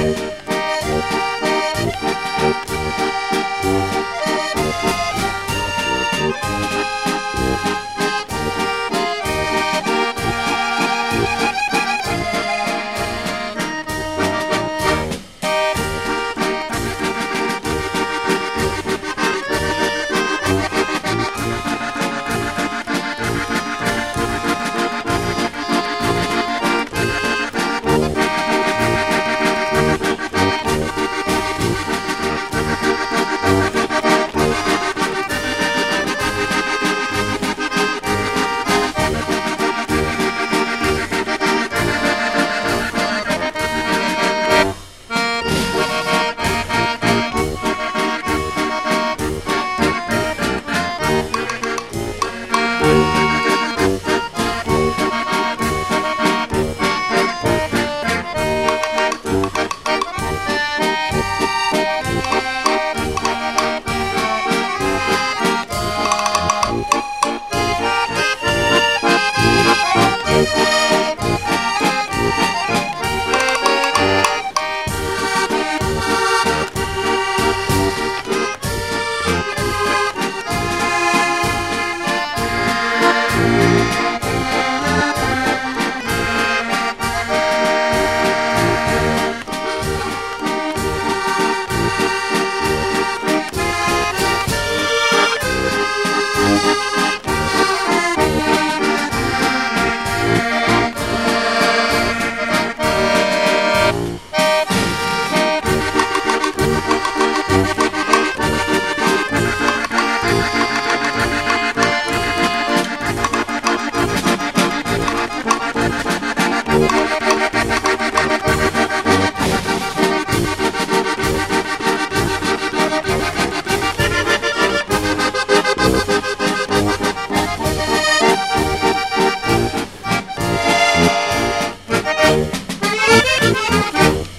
you Tá Música